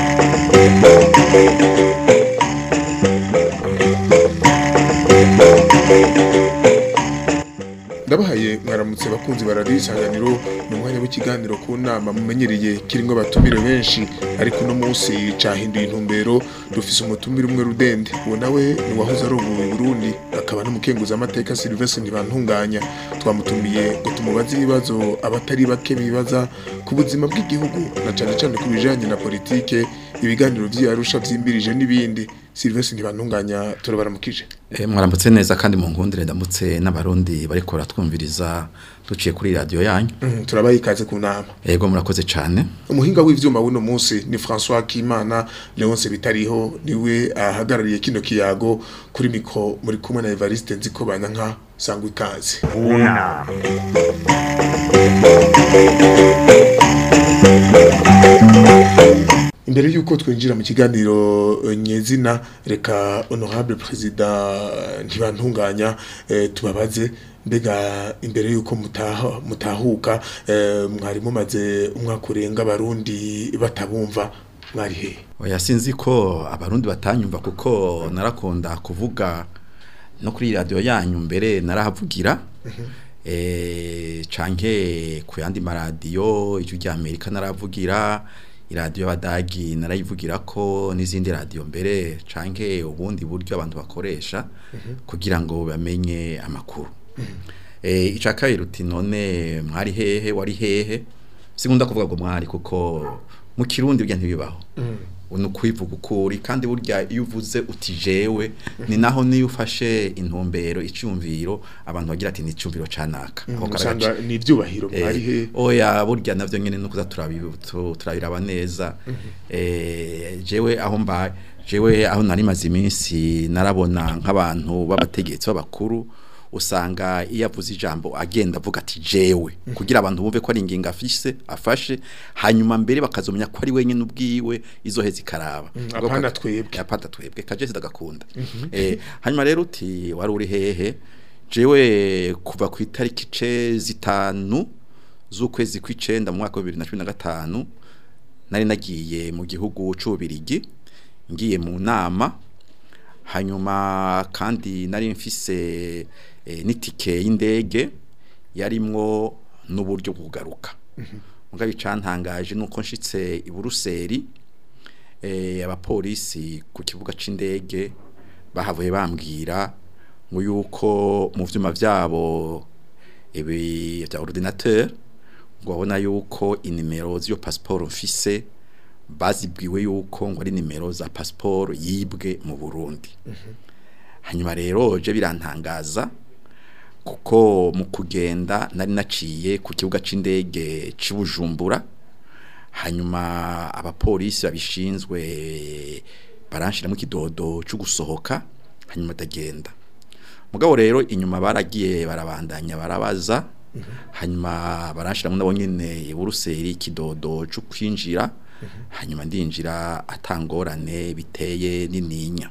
Thank you. mwaramutse abakunzi barariye isanganiro ni umwanya w'ikiganiro ku nama mumenyereye kiringo abatumire benshi ariko uno munsi cyahinduye intumbero dufise umutumire umwe rudende uwo nawe ni uwahoze arongoye Burundi akaba n'umukenguzamateka Sylvestre Ntibantunganya twamutumiye ngo tumubaze ibibazo abatari bake bibaza ku buzima bw'igihugu na cyane cyane ku bijyanye na politiki ibiganiro by'Arusha byimbirije n'ibindi Sylvestre Ntibantunganya turabaramukije eh mwaramutse neza kandi mu nkundire ndamutse n'abarundi bariko baratwumviriza duciye kuri radio yanyu mm, turabayikaze ku nama yego murakoze cyane umuhinga w'ivyuma w'uno munsi ni François Kimana Leonce bitariho niwe ahagarariye kino kiyago kuri miko muri kumwe na Evariste nziko bana nka sangwa ikaze unama imbere y'uko twinjira mu kiganiro eh, nyezina reka honorable perezida eh, ntibantunganya eh, tubabaze mbega imbere y'uko mutahuka mwarimu maze umwakurenga abarundi batabumva mwari hehe oya sinzi ko abarundi batanyumva kuko narakunda kuvuga no kuri radiyo yanyu mbere narahavugira mhm. canke ku yandi maradiyo ijwi ry'amerika naravugira iradiyo badagi narayivugira ko n'izindi radiyo mbere canke ubundi buryo abantu bakoresha mhm. kugira ngo bamenye amakuru mhm. eh, icya kabiri uti none mwari hehe wari hehe si ngombwa kuvuga ngo mwari kuko mu kirundi burya ntibibaho mhm. ukwivuga uko kandi burya iyo uvuze uti jewe ni naho niyo ufashe intumbero icyumviro abantu bagira ati ni icyumviro cyanaka mm, ni ibyubahiro mwarihe eh, oya burya nabyo nyine nuko turabiraba neza mm-hmm. eh, jewe aho mbaye jewe aho nari maze iminsi narabona nk'abantu b'abategetsi b'abakuru usanga iyo ijambo agenda avuga ati jewe mhm. kugira abantu bumve ko ari ingingo afise afashe hanyuma mbere bakazomenya ko ari wenyine ubwiwe izohe he zikaraba mhm. apanda twebwe apanda twebwe kajezi dagakunda mhm. eh hanyuma rero uti wari uri hehe jewe kuva ku itariki ce zitanu z'ukwezi kw'icenda mu mwaka wa 2015 nari nagiye mu gihugu cy'ubirigi ngiye mu nama hanyuma kandi nari mfise Eh, n'itike y'indege yarimwo n'uburyo bwo kugaruka nkuko mm-hmm. bicantangaje ni uko nshitse i Buruseri eh, abapolisi ku kibuga cy'indege bahavuye bambwira ngo yuko mu byuma byabo ibi bya orudinateri ngo babona yuko inimero z'iyo pasiporo mfise bazibwiwe yuko ngo ari nimero za pasiporo yibwe mu burundi mm-hmm. hanyuma rero je birantangaza kuko mu kugenda nari naciye ku kibuga cy'indege cy'ubujumbura hanyuma abapolisi babishinzwe baranshyiramo ikidodo cyo gusohoka hanyuma atagenda mugabo rero inyuma baragiye barabandanya barabaza hanyuma baranshyiramo nabo nyine buruseli ikidodo cyo kwinjira hanyuma ndinjira atangorane biteye n'ininya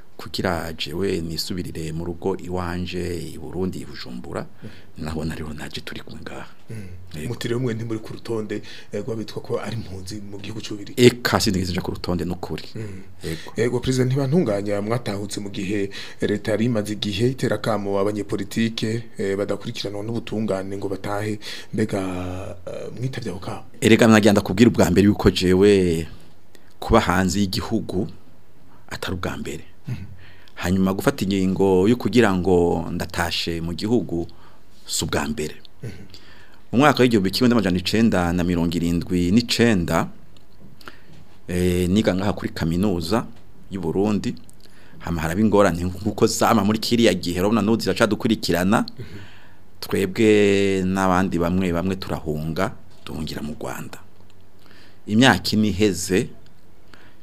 kugira jewe nisubirire mu rugo iwanje i Burundi ibujumbura naho nariho naje turi kumwe ngaha mm. mutiri umwe nti muri ku rutonde yego bitwa ko ari impunzi mu gihugu cy'ubiri eka sinigeze nja ku rutonde n'ukuri mm. yego yego president ntibantunganya mwatahutse mu gihe eh, leta yari imaze igihe itera kamo abanyepolitike eh, badakurikiranwa n'ubutungane ngo batahe mbega eh, mwitavye ako kamo erega nagenda kubwira ubwa mbere yuko jewe kuba hanze y'igihugu atari ubwa mbere hanyuma gufata ingingo yo kugira ngo ndatashe mu gihugu si ubwa mbere mu mwaka w'igihumbi kimwe n'amajana icenda na mirongo irindwi n'icenda eh, niga ngaha kuri kaminuza y'u Burundi hama haraba ingorane nkuko zama muri kiriya gihe urabona n'uzi ziracadukurikirana twebwe n'abandi bamwe bamwe turahunga duhungira mu Rwanda imyaka ine iheze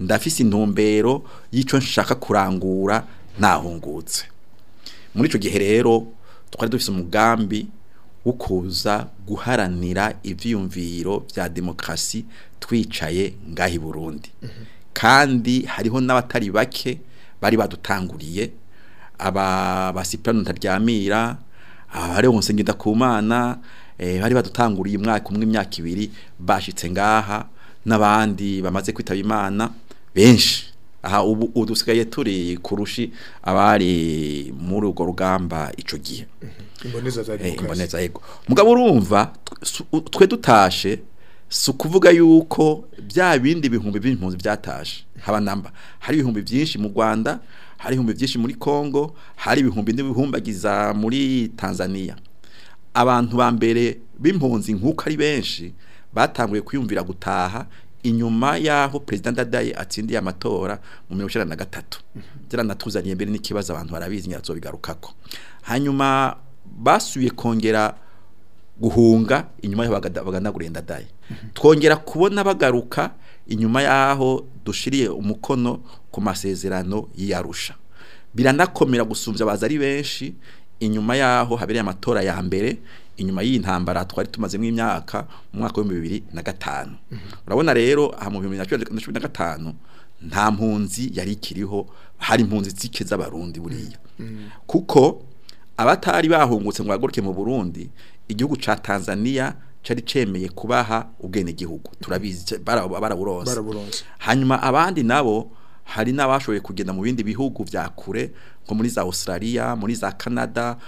ndafise intumbero y'icyo nshaka kurangura nahungutse muri icyo gihe rero twari dufite umugambi wo kuza guharanira ibyiyumviro bya demokarasi twicaye ngahi Burundi mhm. kandi hariho n'abatari bake bari badutanguriye aba basipirano ntaryamira abari wose ngenda ku mana eh, bari badutanguriye umwaka umwe imyaka ibiri bashyitse ngaha n'abandi bamaze kwitaba imana benshi aha ubu dusigaye turi kurushi abari muri urwo rugamba icyo gihe mhm. eh, imboneza yego mugabo urumva twe dutashe si ukuvuga yuko bya bindi bihumbi by'impunzi byatashe haba namba hari ibihumbi byinshi mu rwanda hari ibihumbi byinshi muri congo hari ibihumbi n'ibihumbagiza muri tanzania abantu ba mbere b'impunzi nk'uko ari benshi batanguye kwiyumvira gutaha inyuma y'aho perezida ndadaye atsindiye amatora mu mirongo icyenda na gatatu byaranatuzaniye mbere n'ikibazo abantu barabizi bigaruka ko hanyuma basubiye kongera guhunga inyuma y'aho baganaguriye ndadaye twongera kubona bagaruka inyuma y'aho dushiriye umukono ku masezerano y'iyarusha biranakomera gusumbya abaza ari benshi inyuma y'aho habereye amatora ya mbere inyuma y'intambara twari tumazemo imyaka mu mwaka w'ibihumbi bibiri na gatanu mhm. urabona rero aha mu bihumbi nta mpunzi yari ikiriho hari impunzi zike z'abarundi buriya mhm. Mhm. kuko abatari bahungutse ngo bahaguruke mu burundi igihugu cya tanzania cari cemeye kubaha ubwenegihugu turabizi baraburonse hanyuma abandi nabo hari n'abashoboye kugenda mu bindi bihugu bya kure nko muri za Australia muri za Canada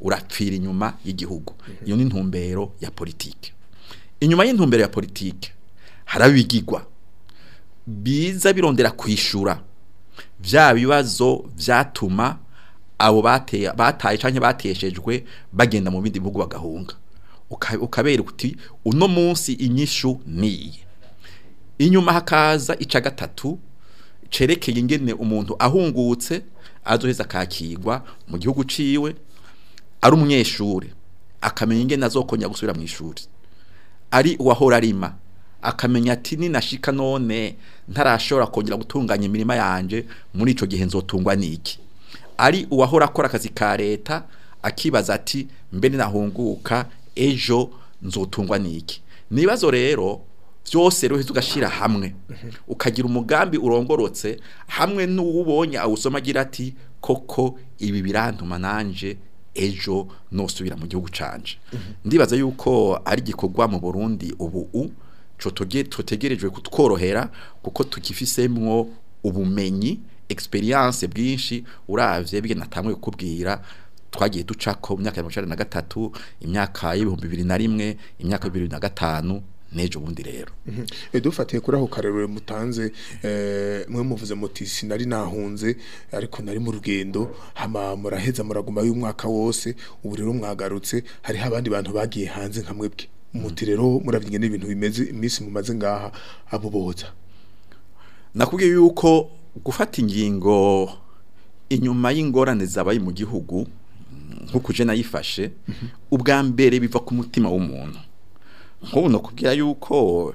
urapfira inyuma y'igihugu mhm. iyo ni intumbero ya politiki inyuma y'intumbero ya politike harabigigwa biza birondera kwishura bya bibazo byatuma abo bataye cyangwa bateshejwe bagenda mu bindi bihugu bagahunga ukabera uti uno munsi inyishu niye inyuma hakaza ica gatatu cerekeye ingene umuntu ahungutse azoheza akakirwa mu gihugu ciwe ari umunyeshuri akamenya ingene azokonya gusubira mu ishuri ari uwahora arima akamenya ati ninashika none ntarashobora kongera gutunganya imirima yanje muri ico gihe nzotungwa niki ari uwahora akora akazi ka leta akibaza ati mbe ninahunguka ejo nzotungwa niki nibazo rero byose rero ugashira hamwe ukagira umugambi urongorotse hamwe n'uwubonye awusoma agira ati koko ibi birantuma nanje ejo nosubira mu gihugu canje ndibaza yuko ari igikorwa mu burundi ubu u co tutegerejwe kutworohera kuko tukifisemwo ubumenyi experience bwinshi urabye bige natamwe kukubwira twagiye duca ko imyaka ya mirongo na gatatu imyaka y'ibihumbi bibiri na rimwe imyaka bibiri na gatanu n'ejo bundi rero mhm. eh, dufatiye kuri aho karere mutanze eh, mwe muvuze muti sinari nahunze ariko nari mu rugendo muraheza muraguma y'umwaka wose ubu rero mwagarutse hariho abandi bantu bagiye hanze nka mwebwe mhm. muti rero murabyinnye n'ibintu bimeze iminsi mumaze ngaha abo nakubwiye yuko gufata ingingo inyuma y'ingorane zabaye mu gihugu nk'uko uje nayifashe mhm. ubwa mbere biva ku mutima w'umuntu nk'ubu nakubwira yuko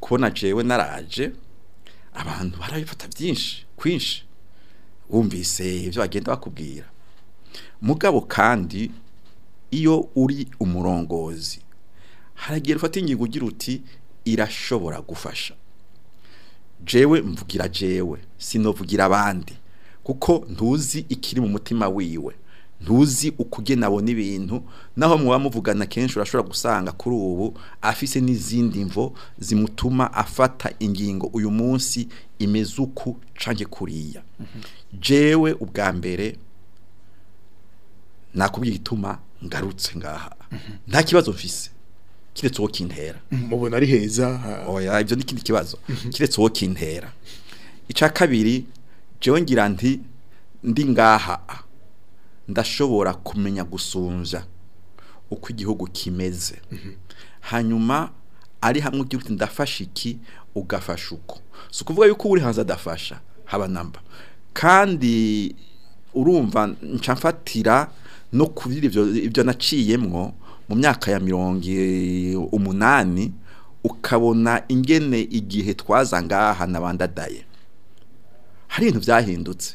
kubona jewe naraje abantu barabifata byinshi kwinshi wumvise ibyo bagenda bakubwira mugabo kandi iyo uri umurongozi haragiye ufata ingingo ugira uti irashobora gufasha jewe mvugira jewe sinovugira abandi kuko ntuzi ikiri mu mutima wiwe ntuzi uko ugena ibintu naho muba muvugana kenshi urashobora gusanga kuri ubu afise n'izindi mvo zimutuma afata ingingo uyu munsi imeze uku cange kuriya jewe ubwa mbere nakubwiye ituma ngarutse ngaha nta kibazo mfise kiretse uwo kintera mubona ari heza oya ibyo ni ikindi kibazo kiretse uwo kintera icya kabiri jewe ngira nti ndi ngaha ndashobora kumenya gusunja uko igihugu kimeze hanyuma ari hamwe ugira uti ndafasha iki ugafasha uko si ukuvuga yuko uri hanze adafasha haba namba kandi urumva nca no kubira ibyo naciyemo mu myaka ya mirongo umunani ukabona ingene igihe twaza ngaha nabandadaye hari ibintu byahindutse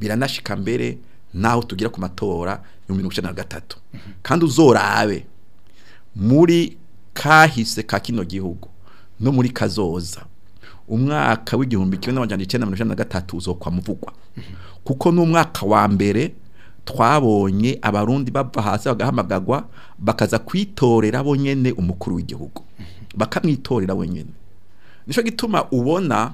biranashika mbere naho tugira ku matora ibihumbi mirongo icyenda na gatatu kandi uzorabe muri kahise ka kino gihugu no muri kazoza umwaka w'igihumbi kimwe n'amajyana icyenda mirongo icyenda na gatatu uzokwa muvugwa kuko n'umwaka wa mbere twabonye abarundi bava hasi bagahamagagwa bakaza kwitorera bonyine umukuru w'igihugu bakamwitorera wenyine nicyo gituma ubona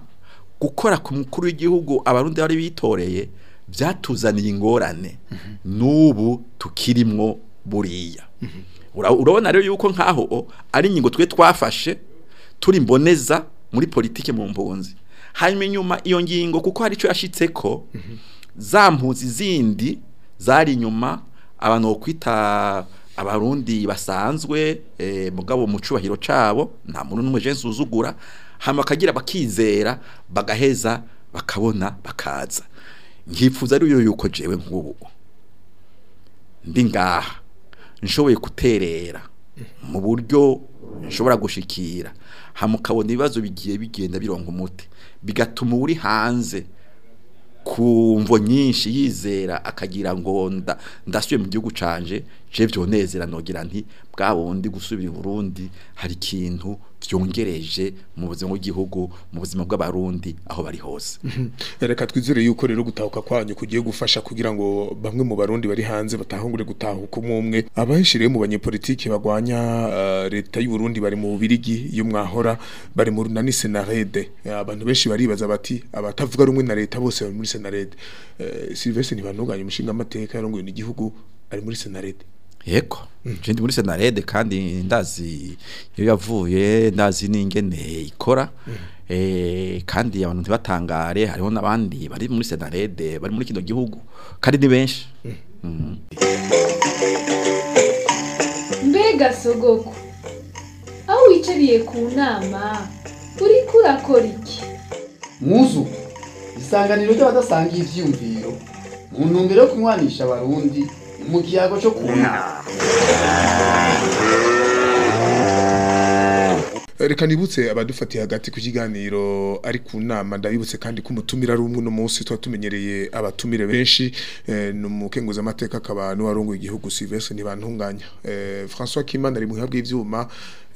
gukora ku mukuru w'igihugu abarundi bari bitoreye byatuzaniye ingorane n'ubu tukirimwo buriya urabona rero yuko nkaho ari ingingo twe twafashe turi mboneza muri politiki mu mpunzi hanyuma inyuma iyo ngingo kuko hari icyo yashyitse ko za mpunzi zindi zari inyuma abantu bakwita abarundi basanzwe eh, mugabo mu cyubahiro cyabo nta muntu n'umujensi uzugura hano bakagira bakizera bagaheza bakabona bakaza nkifuza ariyo yuko jewe nk'ubu ndi ngaha nshoboye guterera mu buryo nshobora gushikira hamukabona ibibazo bigiye bigenda bironka umuti bigatuma uri hanze ku mvo nyinshi yizera akagira ngo ndasubiye mu gihugu canje je byonezera nogira nti bwa bundi gusubira i Burundi hari ikintu byongereje mu buzima bw'igihugu mu buzima bw'abarundi aho bari hose mhm. reka twizere yuko rero gutahuka kwanyu kugiye gufasha kugira ngo bamwe mu barundi bari hanze batahungure gutahuka umwe abahishiriye mu banyepolitiki bagwanya eh, leta y'u Burundi bari mu bubirigi iyo mwahora bari mu runani senarede eh, abantu benshi baribaza bati abatavuga rumwe na leta bose bari muri senarede eh, Sylvestre ntibantunganye umushinga amateka yarongoye n'igihugu ari muri senarede yego mm. jendi muri senarede kandi ndazi iyo yavuye ndazi n'ingene ikora mm. eh, kandi abantu ntibatangare hariho n'abandi bari muri senarede bari muri kino gihugu kandi ni benshi mm. mbega sogoko aho wicariye ku nama uri kurakora iki muzu isanganiro ry'abadasanga ibyiyumviro mu ntumbero yo kunywanisha abarundi mu gihago cyo kunywa reka nibutse abadufatiye hagati ku kiganiro ari ku nama ndabibutse kandi ko umutumira ari umwe uno munsi tuba tumenyereye abatumire benshi eh, ni umukenguzi amateka akaba n'uwarongoye igihugu Sylvestre ntibantunganya eh, François Kimana ari mu biha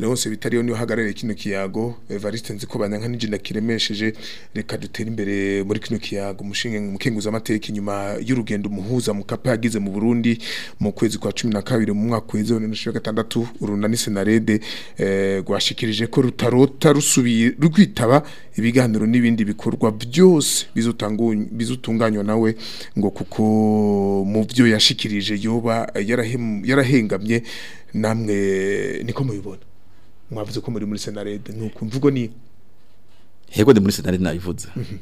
hose bitariyo niyo hagarariye kino kiyago Evariste nziko banyanka n'inje ndakiremesheje reka dutere imbere muri kino kiyago umushinge mukinguza amateka inyuma y'urugendo muhuza mu kapa yagize mu Burundi mu kwezi kwa cumi na kabiri mu mwaka w'ejo 2016 urunda ni senarede eh, rwashikirije ko rutarota rusubiye rwitaba ibiganiro n'ibindi bikorwa byose bizutunganywa nawe ngo kuko mu byo yashikirije yoba yarahengamye namwe niko mubibona mwavuze ko muri muri senarede nuko mvugo ni hego de muri senarede nayivuze mhm.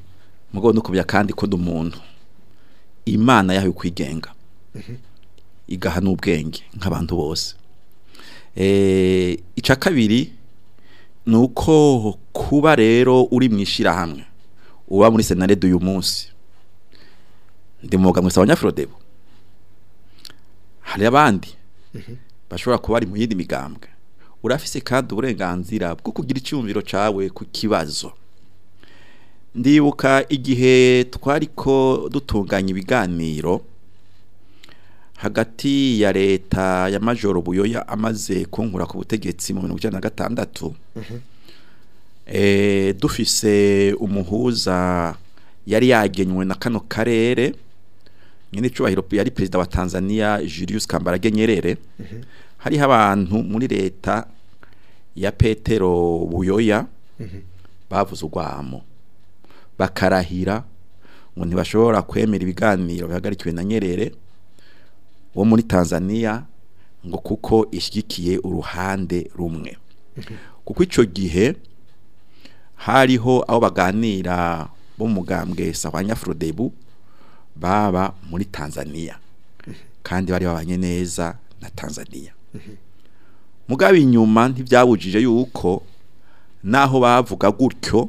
mugo nukubya kandi ko dumuntu imana yaho kwigenga mhm. igaha n'ubwenge nk'abantu bose eh ica kabiri nuko kuba rero uri mwishira hamwe uba muri senarede uyu munsi ndimuga mwese abanyafrodebo hari abandi mhm. bashobora kuba ari mu yindi migambwe urafise kandi uburenganzira bwo kugira icyumviro cyawe ku kibazo ndibuka igihe twari dutunganya ibiganiro hagati ya leta ya majoro buyoya amaze kunkura ku butegetsi mu mirongo icyenda na gatandatu mhm. eh, dufise umuhuza yari yagenywe na kano karere nyine icubahiro yari perezida wa tanzania julius kambarage nyerere mhm. hariho abantu muri leta ya petero buyoya mhm. bavuze urwamo bakarahira ngo ntibashobora kwemera ibiganiro bihagarikiwe na nyerere wo muri tanzania ngo kuko ishyigikiye uruhande rumwe mhm. kuko icyo gihe hariho aho baganira bo mu mugambwe wa nyafurodebu baba muri tanzania mhm. kandi bari babanye neza na tanzania mugabe inyuma ntibyabujije yuko naho bavuga gutyo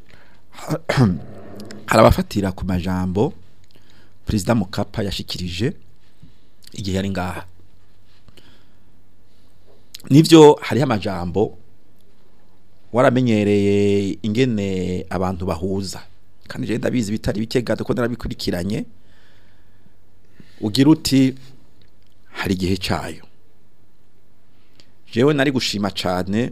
hari abafatira ku majambo perezida mukapa yashyikirije igihe yari ngaha nibyo hariho amajambo waramenyereye ingene abantu bahuza kandi rero ndabizi bitari bike gato ko narabikurikiranye ugira uti hari igihe cyayo jewe nari gushima cyane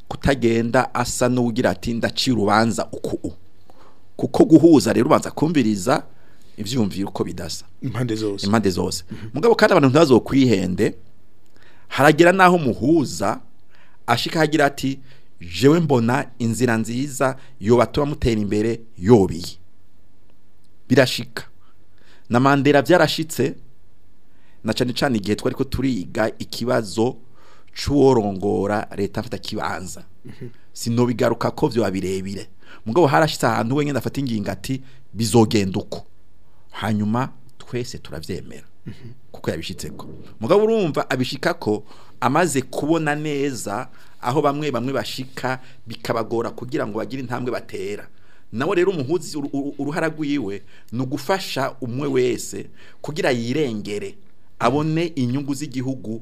kutagenda asa n'ugira ati ndaciye urubanza uku kuko guhuza rero ubanza kumviriza ibyiyumviro uko bidasa impande zose impande zose mhm. mugabo kandi abantu ntibazokwihende haragera n'aho muhuza ashika hagira ati jewe mbona inzira nziza yo batuma mutera imbere yobiye birashika na mandera byarashitse na cyane cyane igihe twari ko turiga ikibazo c'uworongora leta mfata kibanza mhm. sinobigaruka ko byo babirebire mugabo harashitse ahantu wenyine afata ingingo ati bizogenda uko hanyuma twese turabyemera mhm. kuko yabishitseko mugabo urumva abishika ko amaze kubona neza aho bamwe bamwe bashika bikabagora kugira ngo bagire intambwe batera nawe rero umuhuzi uruhara rwiwe ni ugufasha umwe wese kugira yirengere abone inyungu z'igihugu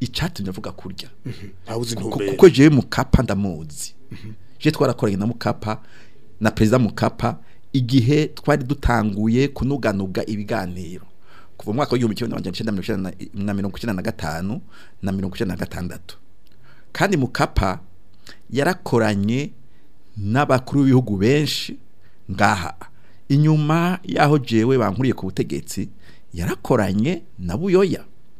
icyatumye avuga kurya mhm. kuko jewe mukapa ndamuzi mhm. je twarakoranye na mukapa na perezida mukapa igihe twari dutanguye kunuganuga ibiganiro kuva mu mwaka w'igihumbi kimwe na mirongo icyenda na gatanu na mirongo icyenda na gatandatu kandi mukapa yarakoranye n'abakuru b'ibihugu benshi ngaha inyuma y'aho jewe bankuriye ku butegetsi yarakoranye na buyoya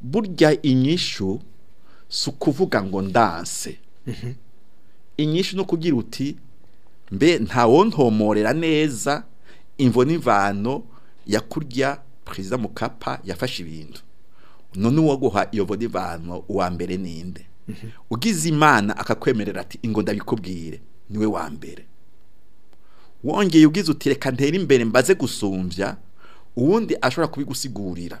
burya inyishu si ukuvuga ngo ndanse mhm. inyinshi no kugira uti mbe ntawontomorera neza imvo n'imvano ya kurya perezida mukapa yafashe ibintu none uwo guha iyo mvo n'imvano uwa mbere ninde mhm. ugize imana akakwemerera ati ingo ndabikubwire niwe wa mbere wongeye ugize uti reka ntere imbere mbaze gusumbya uwundi ashobora kubigusigurira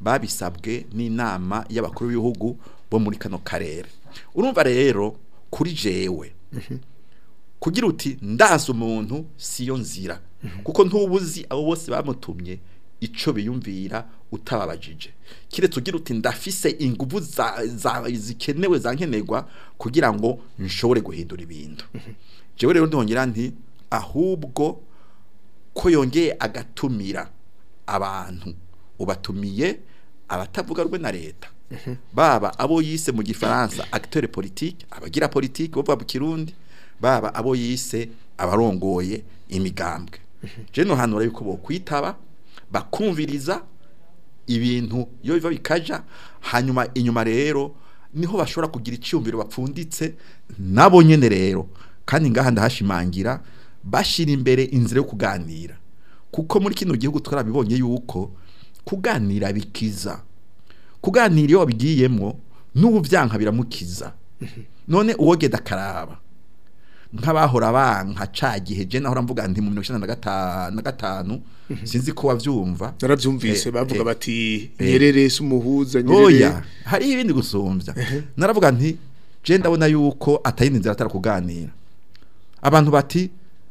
babisabwe n'inama y'abakuru b'ibihugu bo muri kano karere urumva rero kuri jewe mhm. kugira uti ndazi umuntu siyo nzira mhm. kuko ntubuzi abo bose bamutumye icyo biyumvira utababajije keretse ugira uti ndafise ingufu zikenewe za nkenerwa kugira ngo nshobore guhindura ibintu mhm. jewe rero ndongera nti ahubwo ko yongeye agatumira abantu ubatumiye abatavuga rumwe na leta Mhm. baba abo yise mu gifaransa acteur politique abagira politique bo mu kirundi baba abo yise abarongoye imigambwe mhm. je no hanura yuko bokwitaba bakumviriza ibintu yo biva bikaja hanyuma inyuma rero niho bashobora kugira icyumviro bapfunditse nabo nyene rero kandi ngaha ndahashimangira bashira imbere inzira yo kuganira kuko muri kino gihugu twarabibonye yuko kuganira bikiza kuganira iyo wabigiyemo n'ububyanka biramukiza none uwogeda akaraba nk'abahora banka ca gihe je nahora mvuga nti mu 1995 mhm. sinzi ko wavyumva naravyumvise eh, bavuga eh, bati eh. nyerere sumuhuza nyerere oya hari ibindi gusumvya naravuga nti je ndabona yuko atayindi nzira kuganira abantu bati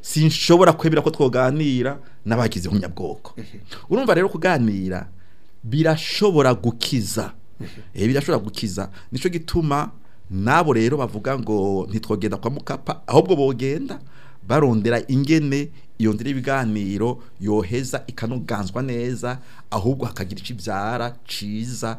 sinshobora kwemera ko twoganira n'abagize umunyabwoko urumva rero kuganira birashobora gukiza Eh, birashobora gukiza nicyo gituma nabo rero bavuga ngo ntitwogenda kwa mukapa ahubwo bogenda barondera ingene iyo ndiri ibiganiro yoheza ikanoganzwa neza ahubwo hakagira icyo ibyara ciza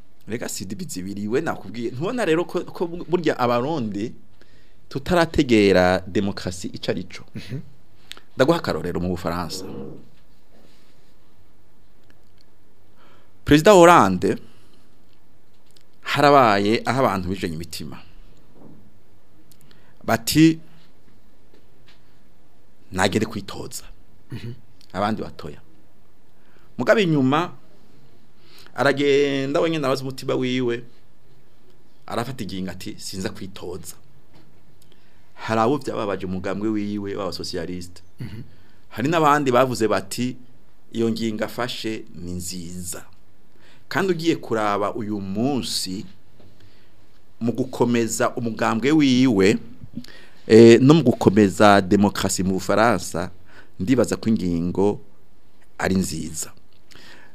rega si indimi zibiri we nakubwiye ntubona rero ko burya abarundi tutarategera demokarasi icyo ari cyo mhm. ndaguha akarorero mu bufaransa perezida Hollande harabaye aho abantu bijanye imitima bati nagere kwitoza mhm. abandi batoya mugabe inyuma aragenda wenyine abaza umutima wiwe arafata iginga ati sinza kwitoza hari abo byababaje umugambwe wiwe w'abasosiyalisite mhm. hari n'abandi bavuze bati iyo ngingo afashe ni nziza kandi ugiye kuraba uyu munsi mu gukomeza umugambwe wiwe eh, no mu gukomeza demokarasi mu bufaransa ndibaza ko ingingo ari nziza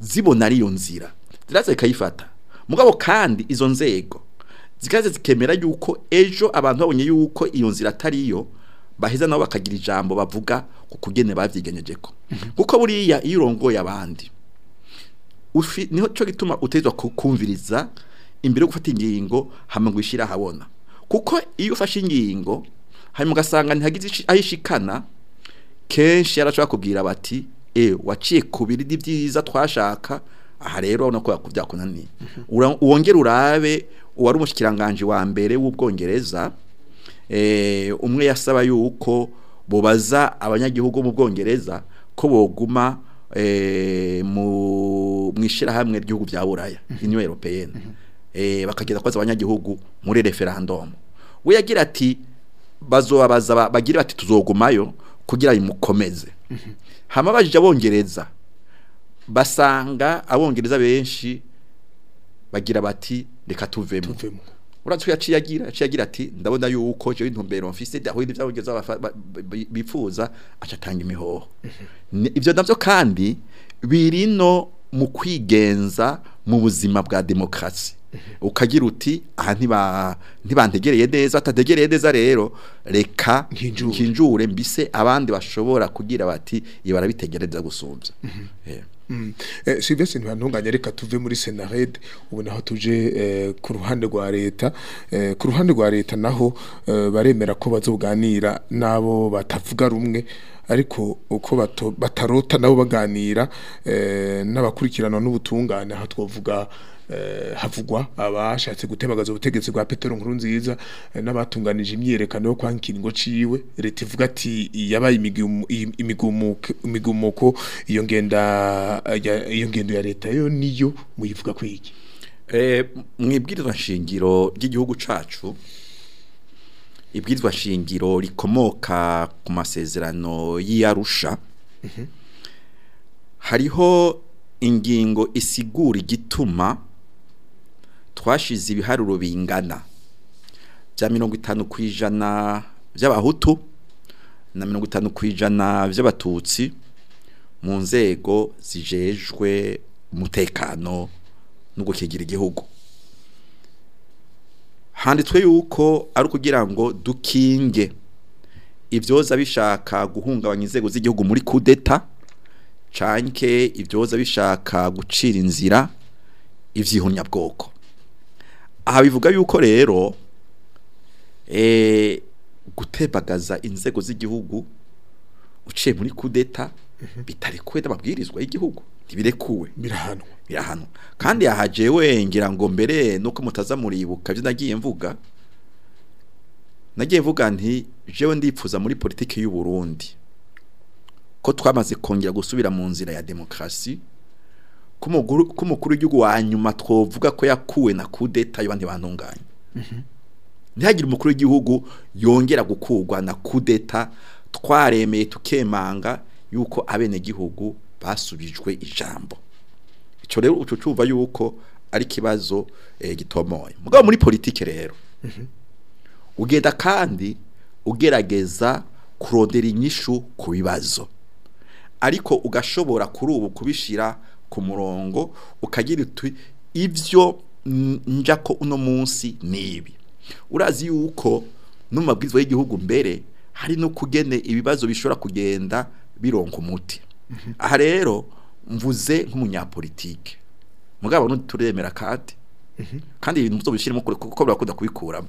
zibona ariyo nzira ziraza zikayifata mugabo kandi izo nzego zikaze zikemera yuko ejo abantu babonye yuko iyo nzira atari yo baheza nabo bakagira ijambo bavuga ku kugene babyiganyeje ko mhm. kuko buriya iyo urongoye abandi niho cyo gituma utezwa kumviriza imbere yo gufata ingingo ngo ishyira habona kuko iyo ufashe ingingo hanyuma ugasanga ntihagize aho ishikana kenshi yarashobora kubwira bati eee eh, waciye kubiri biri ni byiza twashaka aha rero urabona ko byakunaniye wongere urabe uwari umushyikiranganji wa mbere w'ubwongereza eh, umwe yasaba yuko bubaza abanyagihugu mu bwongereza ko boguma eh, mu ishyirahamwe ry'ibihugu bya buraya mhm. inyo eropeyeni mhm. eh, bakageza koza abanyagihugu muri referandumu we yagira ati bazobabaza bagire bati tuzogumayo kugira ngo imukomeze mhm. hamabajije abongereza basanga abongereza benshi bagira bati reka tuvemo uratwe yaciye agira yaciye agira ati ndabona yuko je intumbero mfise aho ibyo byabongereza bifuza acatanga imihoho mhm. ivyo navyo kandi birino mu kwigenza mu buzima bwa demokrasi mhm. ukagira uti aha ntibantegereye neza atategereye neza rero reka nkinjure mbise abandi bashobora kugira bati ibarabitegereza gusumbya mhm. eh. Mm. Eh, sibese ntibantunganya reka tuve muri senarede ubu naho tuje eh, ku ruhande rwa leta eh, ku ruhande rwa leta naho baremera ko bazoganira n'abo batavuga rumwe ariko uko batarota nabo baganira n'abakurikirana n'ubutungane aha twavuga Eh, havugwa abashatse gutebagaza ubutegetsi bwa Petero nkuru nziza eh, n'abatunganije imyerekano yo kwanka ingo ciwe leta ivuga ati yabaye imigumuko iyo ngenda iyo ngendo ya leta yo niyo muyivuga kwiki eh, mwibwirizwa nshingiro ry'igihugu cacu ibwirizwa shingiro rikomoka ku masezerano y'iyarusha mhm. hariho ingingo isigura igituma twashize ibiharuro bingana bya mirongo itanu ku ijana by'abahutu na mirongo itanu ku ijana by'abatutsi mu nzego zijejwe umutekano no gukingira igihugu handitswe yuko ari ukugira ngo dukinge ibyoza bishaka guhungabanya inzego z'igihugu muri kudeta canke ibyoza bishaka gucira inzira ivyihunyabwoko aha bivuga yuko rero e, gutebagaza inzego z'igihugu uciye muri kudeta mhm. bitarekuwe n'amabwirizwa y'igihugu ntibirekuwe birahanwa birahanwa kandi yahajewe ngira ngo mbere nuko mutaza muribuka byo nagiye mvuga nagiye mvuga nti jewe ndipfuza muri politiki y'u Burundi ko twamaze kongera gusubira mu nzira ya demokarasi k'umukuru w'igihugu wa nyuma twovuga ko yakuwe na kudeta y'abandi bantunganye mhm. ntihagire umukuru w'igihugu yongera gukurwa na kudeta twaremeye tukemanga yuko abenegihugu basubijwe ijambo icyo rero ucu ucucumva yuko ari ikibazo eh, gitomoye mugabo muri politiki rero mhm. ugenda kandi ugerageza kurondera inyishu ku bibazo ariko ugashobora kuri ubu kubishyira ku murongo ukagira uti ibyo njya ko uno munsi nibi urazi yuko no mu y'igihugu mbere hari no kugene ibibazo bishobora kugenda bironka umuti aha rero mvuze nk'umunyapolitike mugabo ntuturemera kate mhm. kandi ibintu muzobishirimo kuko birakunda kubikuramo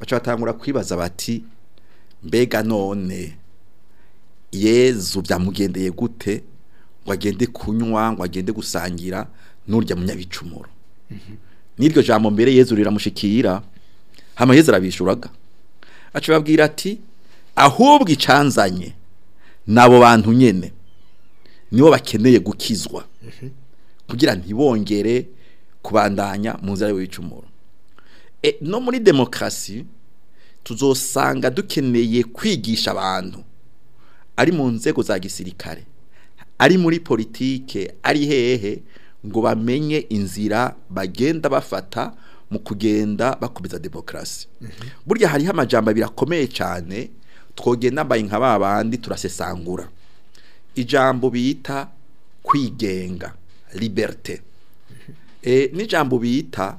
baca batangura kwibaza bati mbega none yezu byamugendeye gute ngo agende kunywa ngo agende gusangira n'urya munyabicumuro n'iryo jambo mbere yezu riramushikira hano yezu arabishuraga acibabwira ati ahubwo icanzanye nabo bantu nyene nibo bakeneye gukizwa kugira ntibongere kubandanya mu nzira y'ibicumuro e, no muri demokarasi tuzosanga dukeneye kwigisha abantu ari mu nzego za gisirikare ari muri politike ari hehe ngo bamenye inzira bagenda bafata mu kugenda bakomeza demokarasi mhm. burya hariho amajyamba abiri akomeye cyane twogenda mbaye nka ba bandi turasesangura ijambo bita kwigenga liberite mhm. eh, n'ijambo bita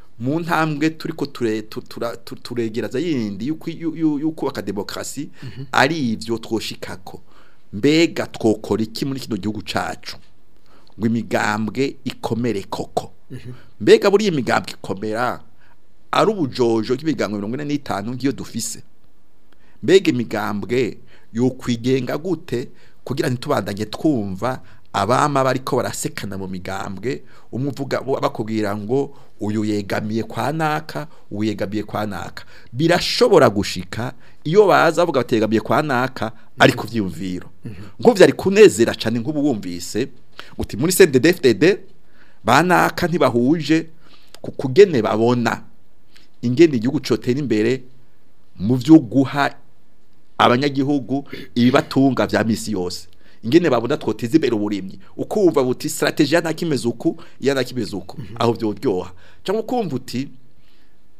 mu ntambwe turi ko turegeraza yindi y'uko akademokarasi mhm. ari ibyo twoshikako mbega twokora iki muri kino gihugu cyacu ngo imigambwe ikomere koko mhm. mbega buriya imigambwe ikomera ari ubujojo bw'imigambwe mirongo ngiyo dufise mbega imigambwe yokwigenga gute kugira ntitubandanye twumva abama bariko barasekana mu migambwe umuvuga bakubwira ngo uyu yegamiye kwa naka uyegamiye kwa naka birashobora gushika iyo baza bavuga bategamiye kwa naka ari ku byiyumviro mhm. nk'ubu ari kunezera cyane nk'ubu wumvise uti muri cddfdd ba naka ntibahuje ku kugene babona ingene igihugu cyotera imbere mu byo guha abanyagihugu ibibatunga bya misi yose ingene babona twoteza imbere uburimyi ukumva buti strategie yanakimeze uku yanakimeze uku mm -hmm. aho byoha cyangwa ukumva uti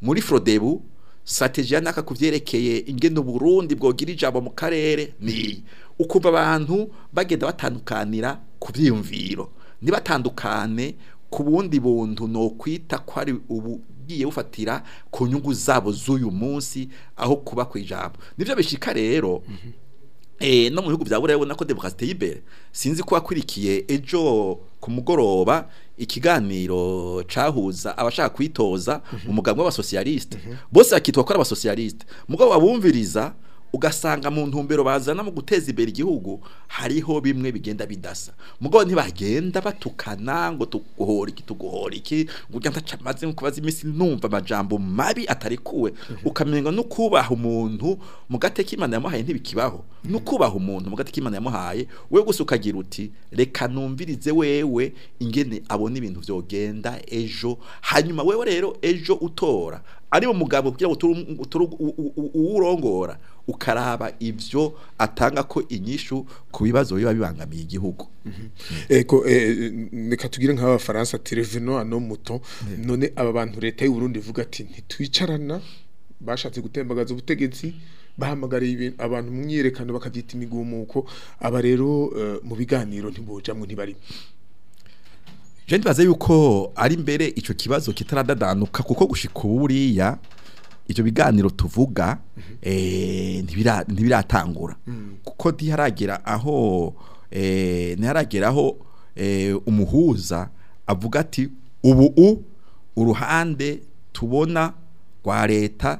muri Frodebu strategie yanaka kuvyerekeye ingene Burundi bwogira ijambo mu karere ni ukumva abantu bagenda batandukanira kuvyimviro nibatandukane ku bundi buntu ni ukwita ko ari ubugiye bufatira ku nyungu zabo z'uyu munsi aho kuba ku ijambo nibyo bishika rero mhm. eh, no mu bihugu bya buraya ubona ko demokarasi iteye sinzi ko wakurikiye ejo ku mugoroba ikiganiro cahuza abashaka kwitoza mhm. umugambi w'abasosiyalisite mhm. bose bakitwa ko ari abasosiyalisite mugabo babumviriza ugasanga mu ntumbero bazana mu guteza imbere igihugu hariho bimwe bigenda bidasa mugabo ntibagenda batukana ngo tuguhora iki tuguhora iki ngo ujya ntacamaze nko kubaza iminsi numva amajambo mabi atari kuwe ukamenya no kubaha umuntu mu gateka imana yamuhaye ntibikibaho no kubaha umuntu mu gateka imana yamuhaye we gusa ukagira uti reka numvirize wewe ingene abona ibintu byogenda ejo hanyuma wewe rero ejo utora ari umugabo kugira ngo uturongora ukaraba ibyo atanga ko inyishu ku bibazo biba bibangamiye igihugu mm-hmm. eko eh, reka tugire nk'abafaransa terevino ano muto none aba bantu leta y’u Burundi ivuga ati ntitwicarana bashatse gutembagaza ubutegetsi bahamagariye abantu mu myiyerekano bakabyita imigumuko aba rero eh, mu biganiro ntibujyamo ntibari jenti baze yuko ari mbere icyo kibazo kitaradadanuka kuko gushika ubu buriya icyo biganiro tuvuga eh, ntibiratangura mm. kuko ntiharagera aho eh, ntiharagera aho eh, umuhuza avuga ati ubu u uruhande tubona kwa leta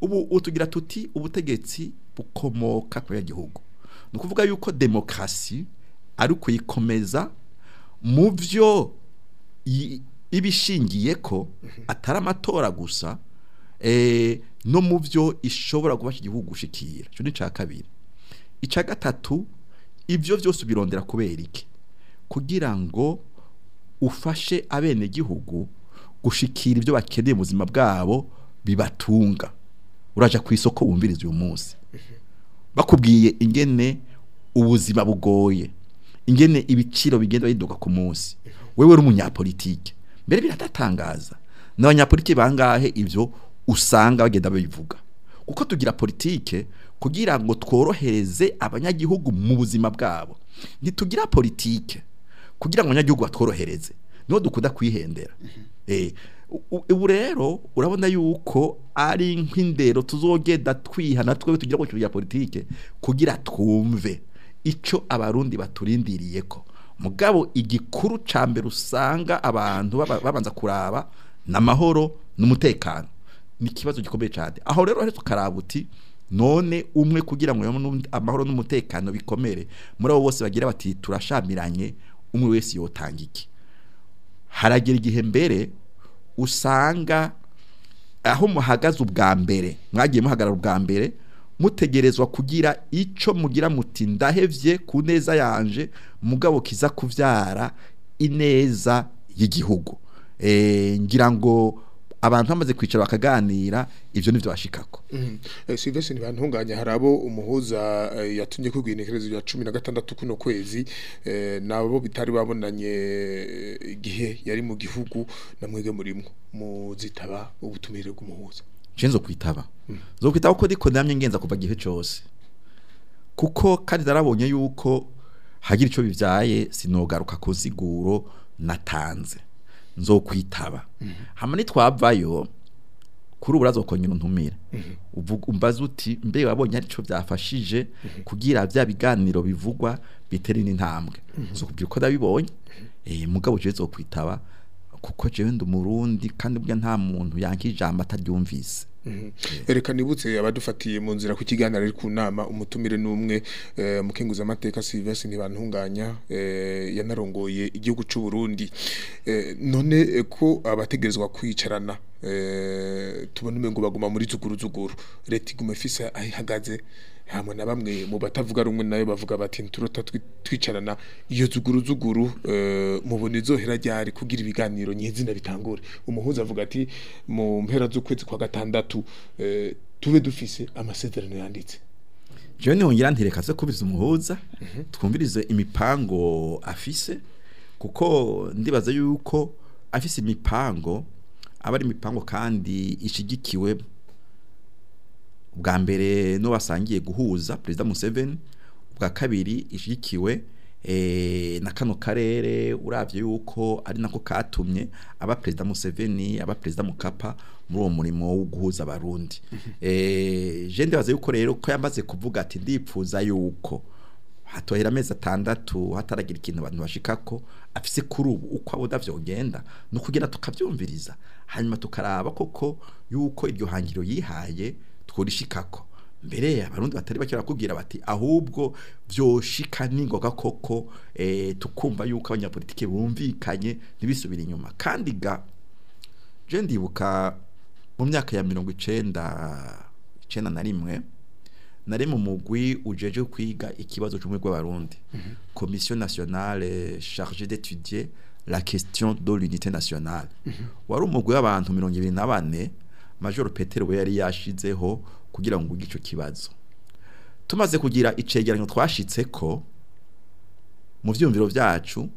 ubu utugira tuti ubutegetsi bukomoka kuri gihugu ni ukuvuga yuko demokarasi ari ukuyikomeza mu byo ibishingiye ko atari amatora gusa Eh, no mu byo ishobora gufasha igihugu gushikira icyo ni cya kabiri icya gatatu ibyo byose ubirondera kubera iki kugira ngo ufashe abenegihugu gushikira ibyo bakeneye mu buzima bwabo bibatunga urajya ku isoko wumviriza uyu munsi bakubwiye ingene ubuzima bugoye ingene ibiciro bigenda biduka ku munsi wewe uri umunyapolitike mbere biratatangaza n'abanyapolitike bangahe ibyo usanga bagenda babivuga kuko tugira politike kugira ngo tworohereze abanyagihugu mu buzima bwabo ntitugira politike kugira ngo abanyagihugu batworohereze niho dukunda kwihendera mhm. eh, ubu rero urabona yuko ari nk'indero tuzogenda twihana twebwe tugira ngo tugira politike kugira twumve icyo abarundi baturindiriye ko mugabo igikuru cya mbere usanga abantu babanza kuraba ni amahoro n'umutekano ni ikibazo gikomeye cyane aho rero hari tukarabuti none umwe kugira ngo amahoro n'umutekano bikomere muri abo bose bagira bati turashamiranye umwe wese yotanga iki haragira igihe mbere usanga aho muhagaze ubwa mbere mwagiye muhagarara ubwa mbere mutegerezwa kugira icyo mugira muti ndahebye ku neza yanje mugabo kiza kubyara ineza y'igihugu eh, ngira ngo abantu bamaze kwicara bakaganira ibyo nibyo bashikako mhm. eh, Sylvestre ntibantunganya hari abo umuhuza eh, yatumye kwigwinekereza ya 16 kuno kwezi eh, nabo bitari babonanye igihe yari mu gihugu namwege murimo muzitaba ubutumire bw'umuhuza cenzo kwitaba mhm. zo kwitaba ko ndiko ndamye ngenza kuva gihe cyose kuko kandi darabonye yuko hagira ico bivyaye sinogaruka ko ziguro natanze nzokwitaba hano ntitwavayo kuri ubu uraza ukongera untumira mhm. umbaza uti mbe wabonye aricyo byafashije mhm. kugira bya biganiro bivugwa bitera intambwe zikubwira mhm. dabibonye ndabibonye eh, mugabo uje kwitaba kuko jewe ndi kandi burya nta muntu yankije ijambo ataryumvise Mhm. reka nibutse abadufatiye mu nzira ku kiganiro ari ku nama umutumire n'umwe eh, mukenguza amateka silivesi ntibantunganya eh, yanarongoye igihugu cy'u Burundi eh, none ko abategerezwa kwicarana tubona ngo baguma muri zuguruzuguru leta iguma ifise aho ihagaze hamwe na bamwe mu batavuga rumwe nayo bavuga bati nturota twicarana iyo zuguru zuguru eh, mubona izohera ryari kugira ibiganiro nyizina bitangure umuhuza avuga ati mu mpera z'ukwezi kwa gatandatu eh, tube dufise amasezerano yanditse John hongera ntereka kubiza umuhuza mhm. twumvirize imipango afise kuko ndibaza yuko afise imipango aba ari imipango kandi ishyigikiwe ubwa mbere no basangiye guhuza perezida Museveni ubwa kabiri ishyigikiwe eh, na kano karere urabye yuko ari nako katumye aba perezida Museveni aba perezida Mukapa muri uwo murimo wo guhuza abarundi mhm. eh, jende baze yuko rero ko yamaze kuvuga ati ndipfuza yuko hatohera amezi atandatu hataragira ikintu abantu bashika ko afise kuri ubu uko abo davyogenda ni kugira tukabyumviriza hanyuma tukaraba koko yuko iryo hangiro yihaye ikora ishikako mbere abarundi batari bakira bakubwira bati ahubwo byoshika ningoga koko eh tukumva yuko abanyapolitike bumvikanye ntibisubira inyuma kandi ga je ndibuka mu myaka ya 19 icenda na rimwe nari mu mugwi ujeje kwiga ikibazo cy'umwe rw'abarundi mm -hmm. commission nationale chargée d'étudier la question de l'unité nationale mm -hmm. wari umugwi w'abantu 24 majoro Peter we yari yashizeho kugira ngo icyo kibazo tumaze kugira icegeranyo twashitse ko mu byumviro byacu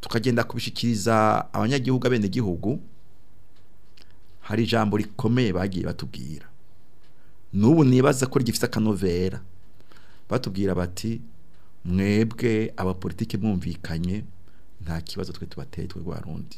tukagenda kubishikiriza abanyagihugu abenegihugu hari ijambo rikomeye bagiye batubwira n'ubu nibaza ko ryifite akanovera batubwira bati mwebwe abapolitiki mwumvikanye nta kibazo twe tubateye twe rundi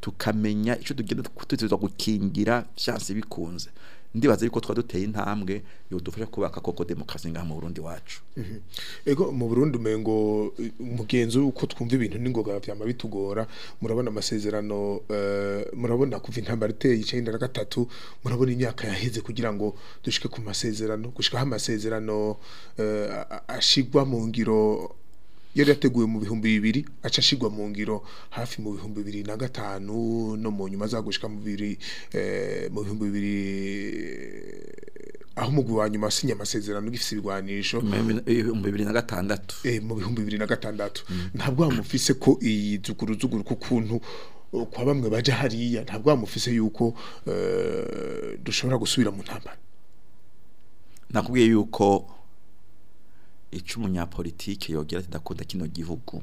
tukamenya icyo tugenda dutegerezwa gukingira byanze bikunze ndibaza yuko twa duteye intambwe yodufasha kubaka koko demokarasi ngaha mu Burundi wacu mhm. ego mu Burundi umengo mugenzi uko twumva ibintu n'ingoga vyama bitugora murabona amasezerano eh, murabona kuva intambara iteye gatatu murabona imyaka yaheze kugira ngo dushike ku masezerano gushika ha amasezerano eh, ashigwa mu ngiro yari yateguye mu bihumbi bibiri aca ashyirwa mu ngiro hafi mu bihumbi bibiri na gatanu no mu nyuma azagushika mu bibiri eh, mu bihumbi bibiri eh, aho umugwi wa nyuma asinya amasezerano gifise ibigwanisho eh, mu bibiri na gatandatu mu bihumbi bibiri na gatandatu mm. ntabwo wamufise ko iyi zuguru zuguru k'ukuntu kwa bamwe bajya hariya ntabwo wamufise yuko dushobora gusubira mu ntambara nakubwiye yuko icyo umunyapolitike yogera tidakunda kino gihugu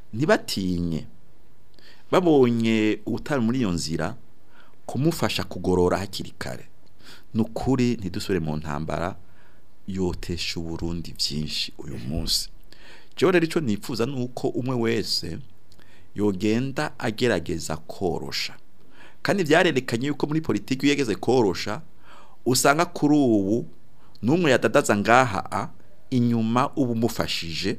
ntibatinye babonye utari muri iyo nzira kumufasha kugorora hakiri kare ni ukuri ntidusore mu ntambara yotesha uburundi byinshi uyu munsi rero icyo nifuza ni uko umwe wese yogenda agerageza korosha kandi byarerekanye yuko muri politiki iyo yageze korosha usanga kuri ubu n'umwe yadadaza ngaha a inyuma uba umufashije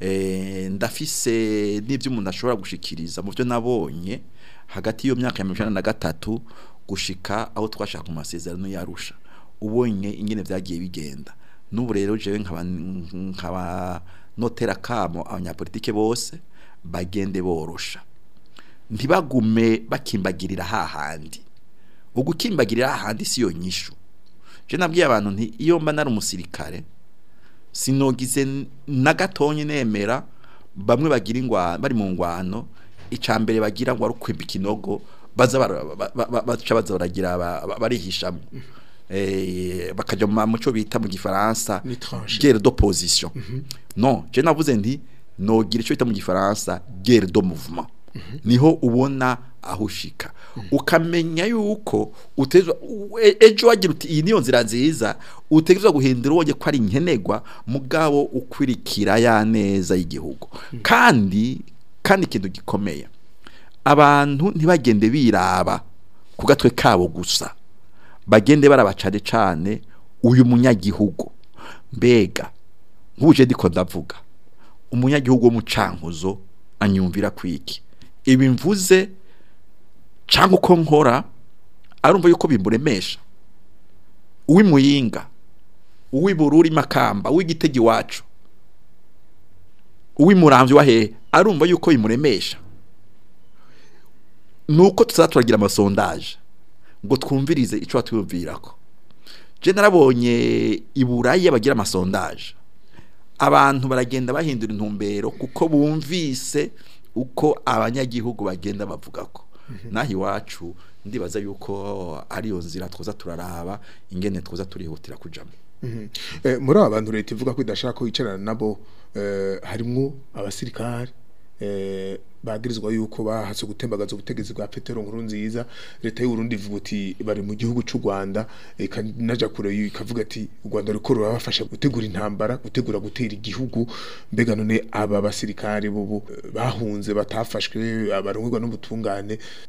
eh, ndafise n'ibyo umuntu ashobora gushikiriza mu byo nabonye hagati y'iyo myaka ya mirongo inani na gatatu gushika aho twashaka ku masezerano yarusha ubonye ingene byagiye bigenda n'ubu rero jewe nkaba notera kamo abanyapolitike bose bagende borosha ntibagume bakimbagirira hahandi ugukimbagirira hahandi siyo nyishu je nabwiye abantu nti iyo mba nari umusirikare sinogize na gatonye nemera bamwe bagira ingwa bari mu ngwano ica icambere bagira ngo arukwimba ikinogo baza baca baza baragira barihishamo mhm. eh, bakajya mu muco bita mu gifaransa guerre d'opposition mhm. non je navuze nti nogira ico bita mu gifaransa guerre de mouvement mhm. niho ubona aho ushika ukamenya yuko ejo wagira uti iyi niyo nzira nziza utegerezwa guhindura ubonye ko ari nkenerwa mugabo ukurikira ya neza y'igihugu kandi kandi ikintu gikomeye abantu ntibagende biraba ku gatwe kabo gusa bagende barabacane cane uyu munyagihugu mbega nk'uje ndiko ndavuga umunyagihugu w'umucankuzo anyumvira kwiki ibi mvuze cyangwa uko nkora arumva yuko bimuremesha uw'imuyinga uw'ibururi makamba uw'igitegi iwacu uw'imurambyi wa hehe arumva yuko bimuremesha ni uko turagira amasondaje ngo twumvirize icyo batwumvira ko narabonye i burayi bagira amasondaje abantu baragenda bahindura intumbero kuko bumvise uko abanyagihugu bagenda bavuga ko Mhm. naho iwacu ndibaza yuko ariyo nzira twoza turaraba ingene twoza turihutira kujamo mhm. eh, muri aba bantu leta ivuga ko idashaka ko yicarana nabo eh, harimo abasirikare Eh, bagirizwa yuko bahatse gutembagaza ubutegetsi bwa Petero nkuru nziza leta y'u ivuga ati bari mu gihugu cy'u Rwanda ikanaja kure ikavuga ati u Rwanda riko rurabafasha gutegura intambara gutegura gutera igihugu mbega none aba basirikare bubu bahunze batafashwe abarungwa n'ubutungane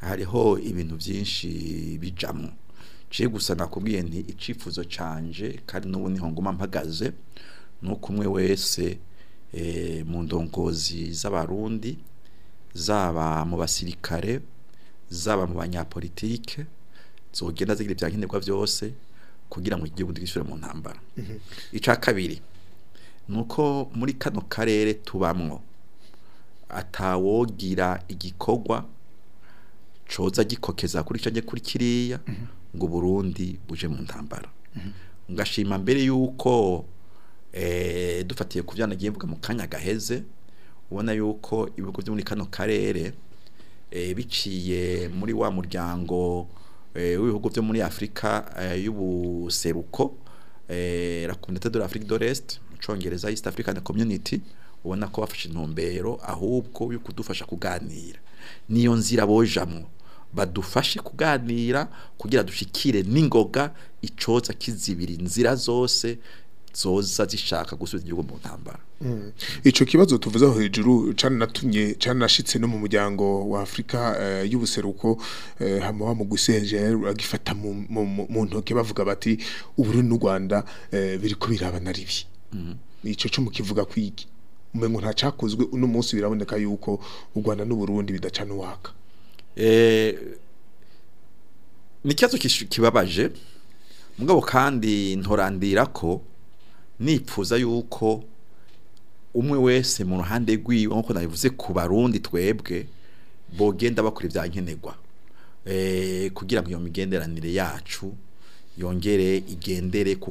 hariho ibintu byinshi bijyamo nshya gusa nakubwiye nti icyifuzo cyanje kandi n'ubu niho nguma mpagaze ni uko umwe wese eh, mu ndongozi z'abarundi zaba mu basirikare zaba mu banyapolitike zogenda zigira ibyankenerwa byose kugira ngo igihugu gishyire mu ntambara mhm. icya kabiri ni uko muri kano karere tubamwo atawogira igikorwa coza gikokeza kuri cyo kuri kiriya mhm. ngo Burundi buje mu ntambara mhm. ngashima mbere yuko eh, dufatiye ku byana mvuga mu kanya gaheze ubona yuko ibigo byo muri kano karere eh, biciye muri wa muryango eh, w'ibihugu byo muri afurika eh, y'ubuseruko la communauté de l'afrique de mu cyongereza east african community ubona ko bafashe intumbero ahubwo yo kudufasha kuganira niyo nzira bojamo badufashe kuganira kugira dushikire n'ingoga icoza kizibira inzira zose zoza zishaka gusubiza igihugu mu ntambara mm. icyo kibazo tuvuzeho hejuru cyananatumye nashitse no mu muryango wa afurika eh, y'ubuseruko eh, haba mu gusenje bagifata mu ntoki bavuga bati uburi n'u rwanda eh, biri kubirabana ribi mm-hmm. icyo cyo mukivuga kwigi umengo nta cyakozwe uno munsi biraboneka yuko u rwanda n'uburundi bidacana uwaka ni ikibazo kibabaje mugabo kandi ntorandira ko nipfuza yuko umwe wese mu ruhande rw'iwe nk'uko nabivuze ku barundi twebwe bogenda bakora ibya nkenerwa eh, kugira ngo iyo migenderanire yacu yongere igendere ku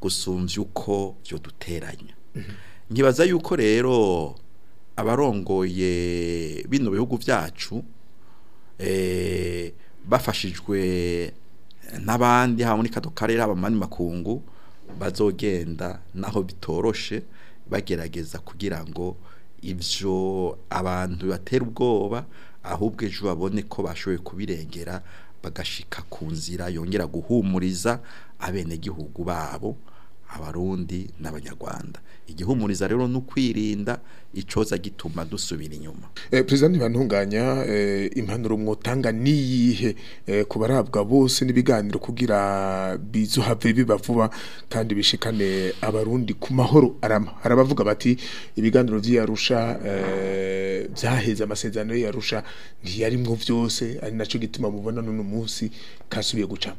gusumbya uko byo duteranya mhm. nkibaza yuko rero abarongoye bino bihugu byacu eh, bafashijwe n'abandi haba muri kano karere haba mu makungu bazogenda naho bitoroshe bagerageza kugira ngo ibyo abantu batera ubwoba ahubwo ejo babone ko bashoboye kubirengera bagashika ku nzira yongera guhumuriza abenegihugu babo abarundi n'abanyarwanda igihumuriza rero ni kwirinda icoza gituma dusubira inyuma eh, perezida ntibantunganya eh, impanuro mwotanga n'iyihe eh, ku barabwa bose n'ibiganiro kugira bizuhave biba vuba kandi bishikane abarundi ku mahoro arama harabavuga bati ibiganiro by'iyarusha byaheze amasezerano yarusha ntiyarimwo byose ari nacyo gituma mubona none munsi kasubiye gucamo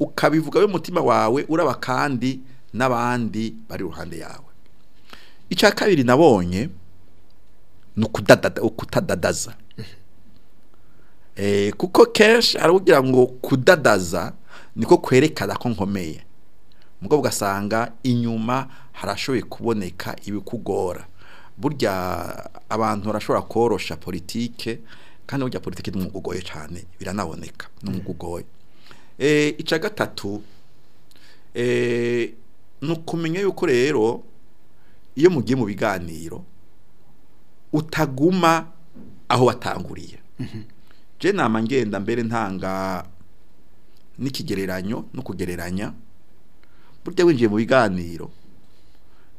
ukabivuga we mutima wawe uraba kandi n'abandi bari iruhande yawe icya kabiri nabonye ni ukutadadaza mm-hmm. eh, kuko kenshi ugira ngo kudadaza niko kwerekana ko nkomeye mubwo ugasanga inyuma harashoboye kuboneka ibikugora burya abantu barashobora korosha politike kandi burya politiki ni umwuga ugoye cyane biranaboneka ni umwuga ugoye mm-hmm. eh, icya gatatu eh, ni ukumenya yuko rero iyo mugiye mu biganiro utaguma aho watanguriye mhm. je nama ngenda mbere ntanga n'ikigereranyo no kugereranya burya winjiye mu biganiro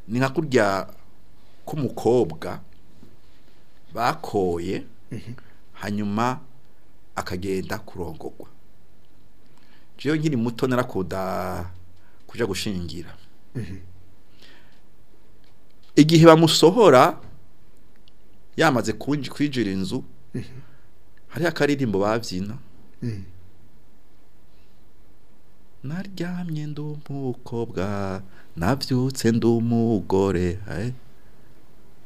ni nka kurya k'umukobwa bakoye mhm. hanyuma akagenda kurongogwa jewe nkiri muto narakuda kuja gushingira Mhm. igihe bamusohora yamaze kwinjira inzu mhm. hari akaririmbo babyina mhm. naryamye ndi umukobwa nabyutse ndi umugore eh?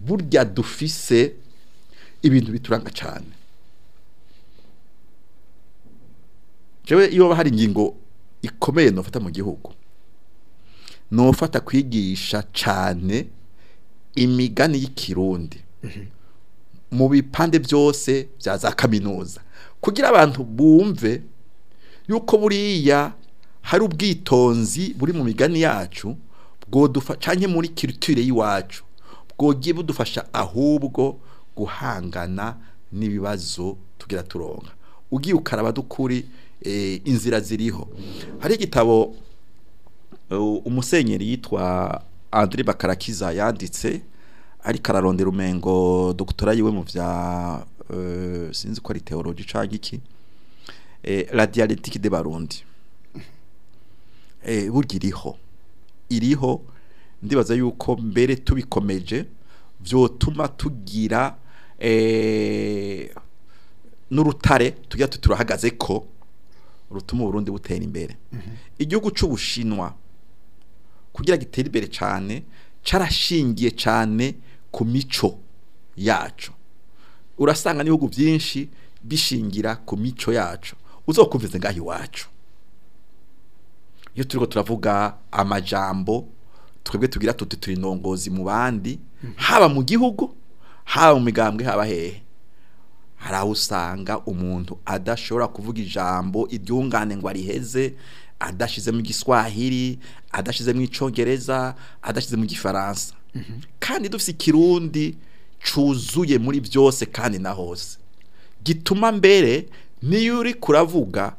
burya dufise ibintu bituranga cyane iyo hari ingingo ikomeye nufata mu gihugu ufata kwigisha cyane imigani y'ikirundi mhm. mu bipande byose bya za kaminuza kugira abantu bumve yuko buriya hari ubwitonzi buri mu migani yacu cyane muri kirutire y'iwacu bwogiye budufasha ahubwo guhangana n'ibibazo tugira turonka ugiye ukaraba dukuri eh, inzira ziriho hari igitabo umusenyeri yitwa Andre Bakarakiza yanditse ariko ararondera umengo doktora yiwe mu bya eh, sinzi ko ari theology canke iki eh, de barundi eh, burya iriho iriho ndibaza yuko mbere tubikomeje vyotuma tugira eh, n'urutare tujya turahagaze ko rutuma uburundi butera imbere mhm. igihugu cy'ubushinwa kugira gitere imbere cyane carashingiye cyane ku mico yacu urasanga n'ibihugu byinshi bishingira ku mico yacu uzokumvize ngaho iwacu iyo turiko turavuga amajambo twebwe tugira tuti turi nongozi mu bandi mhm. haba mu gihugu haba mu migambwe haba hehe hari aho usanga umuntu adashobora kuvuga ijambo iryungane ngo ariheze adashize mu giswahili adashize mu icyongereza adashize mu gifaransa mhm. kandi dufite ikirundi cyuzuye muri byose kandi na hose gituma mbere niyo uri kuravuga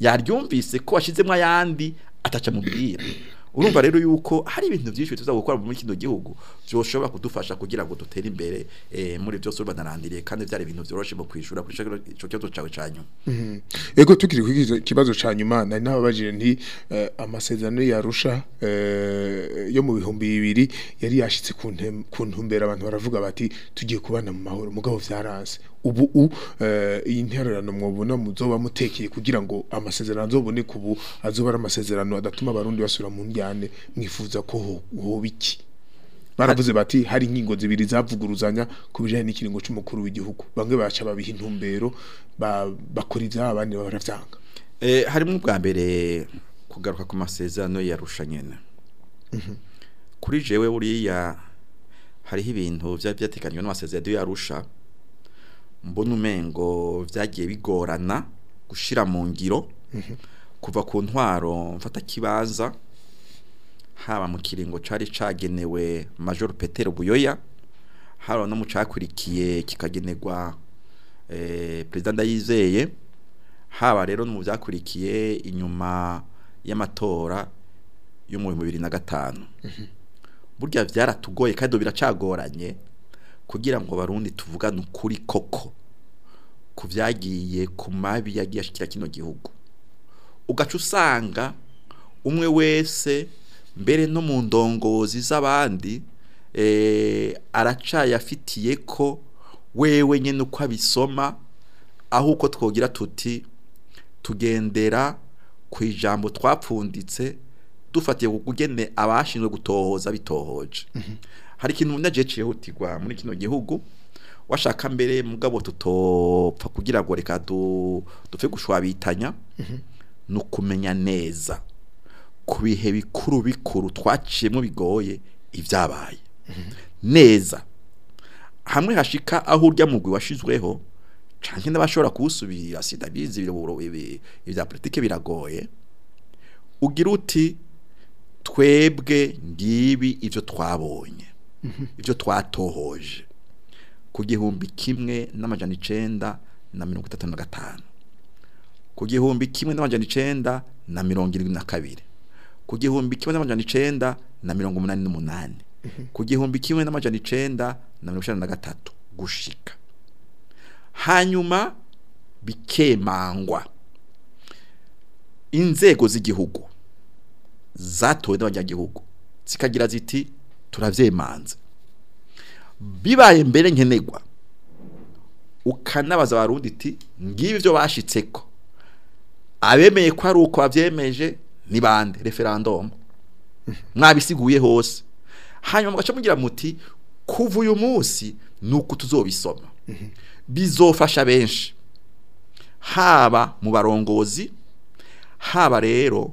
yaryumvise ko washyizemo ayandi ataca urumva rero yuko hari ibintu byinshi tuza gukora muri kino gihugu byoshobora kudufasha kugira ngo dutere imbere eh, muri byose urubadarandiriye kandi byari ibintu byoroshye mu kwishura kuri cyo cyo cawe canyu yego mhm. tukiri kugira kibazo nyuma nari nababajije nti eh, amasezerano yarusha eh, yo mu bihumbi bibiri yari yashyitse ku ntumbero abantu baravuga bati tugiye kubana mu mahoro mugabo vyaranse ubu iyi ntererano mwobona muzoba mutekeye kugira ngo amasezerano azoboneke ubu azoba ari amasezerano adatuma abarundi basubira mu njyane mwifuza ko hoba iki baravuze bati hari inkingo zibiri zavuguruzanya ku bijyanye n'ikiringo cy'umukuru w'igihugu bamwe baca babiha intumbero bakora ibyaha abandi barabyanga eh, harimo ubwa mbere kugaruka ku masezerano yarusha nyine mhm. kuri jewe buriya hariho ibintu byari byatekanywe n'amasezerano yarusha mbona umengo byagiye bigorana gushyira mu ngiro mhm. kuva ku ntwaro mfata mfatakibanza haba mu kiringo cyari cyagenewe major Petero buyoya haba no mu cyakurikiye kikagenerwa eh, perezida ndayizeye haba rero mu byakurikiye inyuma y'amatora yo mu bihumbi bibiri na gatanu mhm. burya byaratugoye kandi biracagoranye kugira ngo barundi tuvugane ukuri koko ku byagiye ku mabi yagiye ashyikira kino gihugu ugaca usanga umwe wese mbere no mu ndongozi z'abandi eh, afitiye ko wewe nyine uko abisoma aho uko twogira tuti tugendera ku ijambo twapfunditse dufatiye ku kugene abashinzwe gutohoza bitohoje mm-hmm. hari ikintu umunyagihe cyihutirwa muri kino gihugu washaka mbere mugabo tutopfa kugira ngo reka dupfe gushwabitanya mm-hmm. ni ukumenya neza ku bihe bikuru bikuru twaciyemo bigoye ibyabaye neza hamwe hashika aho urya mugwi washizweho canke n'abashobora kuwusubirira sida bizi biroboro ibya politiki biragoye ugira uti twebwe ngibi ibyo twabonye ibyo twatohoje ku gihumbi kimwe n'amajana icenda na mirongo itatu na gatanu ku gihumbi kimwe n'amajana icenda na mirongo irindwi na kabiri ku gihumbi kimwe n'amajana icenda na mirongo umunani n'umunani mhm. ku gihumbi kimwe n'amajana icenda na mirongo icenda na gatatu gushika hanyuma bikemangwa inzego z'igihugu zatowe n'abanyagihugu zikagira ziti turabyemanze bibaye mbere nkenerwa ukanabaza abarundi iti ngibi byo ko abemeye ko ari uko babyemeje ni bande referandumu mwabisiguye hose hanyuma mugaca mugira muti kuva uyu munsi ni uko tuzobisoma bizofasha benshi haba mu barongozi haba rero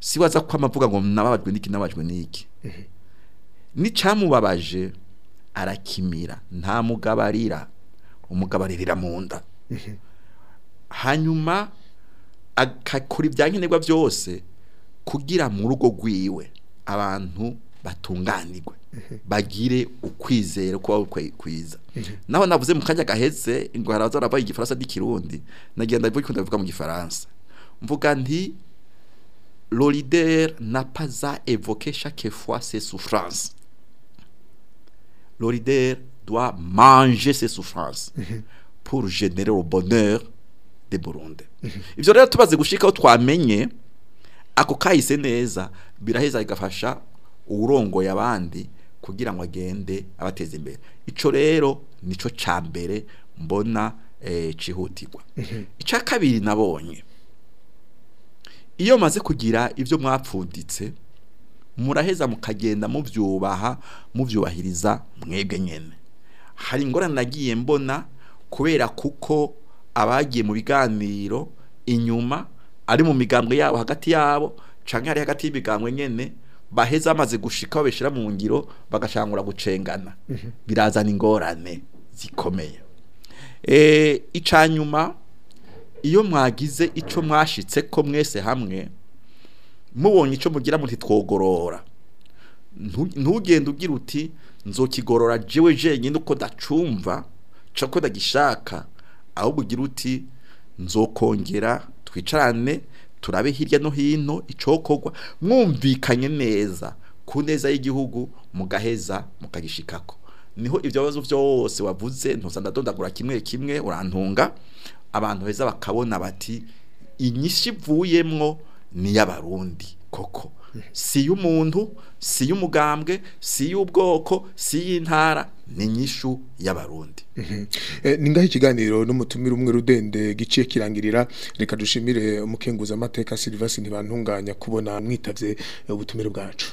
si waza ko amavuga ngo nababajwe n'iki nabajwe n'iki mhm. n'icamubabaje arakimira nta mugabo arira umugabo aririra mu nda hanyuma agakora ibyankenerwa byose kugira mu rugo rwiwe abantu batunganirwe bagire ukwizera kuba kwiza naho navuze mu kanya gaheze ngo haraza barabaye igifaransa n'ikirundi nagenda bikunda bivuga mu gifaransa mvuga nti lorider na paza evoke chaque fois ses souffrances lorider doit manger ses souffrances pour générer le bonheur de Burundi ivyo rero tubaze gushika twamenye ako kahise neza biraheza bigafasha uwurongoye abandi kugira ngo agende abateze imbere ico rero nicyo ca mbere mbona eh, cyihutirwa mhm. icya kabiri nabonye iyo maze kugira ibyo mwapfunditse muraheza mukagenda mubyubaha mubyubahiriza mwebwe nyine hari ingorane nagiye mbona kubera kuko abagiye mu biganiro inyuma ari mu migambwe yabo hagati yabo canke ari hagati y'imigambwe nyene baheza amaze gushika babeshira mu ngiro bagashangura gucengana mhm. birazana ingorane zikomeye eh icanyuma iyo mwagize icyo mwashitse ko mwese hamwe mubonye icyo mugira muti twogorora ntugende ugira uti nzokigorora jewe jenyine uko dacumva cako dagishaka ahubwo ugira uti nzokongera twicarane turabe hirya no hino icokorwa mwumvikanye neza ku neza y'igihugu mugaheza mukagishikako niho ibyo bibazo byose wavuze ntuza ndadondagura kimwe kimwe urantunga abantu heza bakabona bati inyishyu ivuyemwo ni iy'abarundi koko si y'umuntu si y'umugambwe si y'ubwoko si y'intara ni nyishu y'abarundi mhm. eh, ni ngaho ikiganiro n'umutumire umwe rudende giciye kirangirira reka dushimire umukenguzamateka silivasi ntibantunganya kubona mwitabye eh, ubutumire bwacu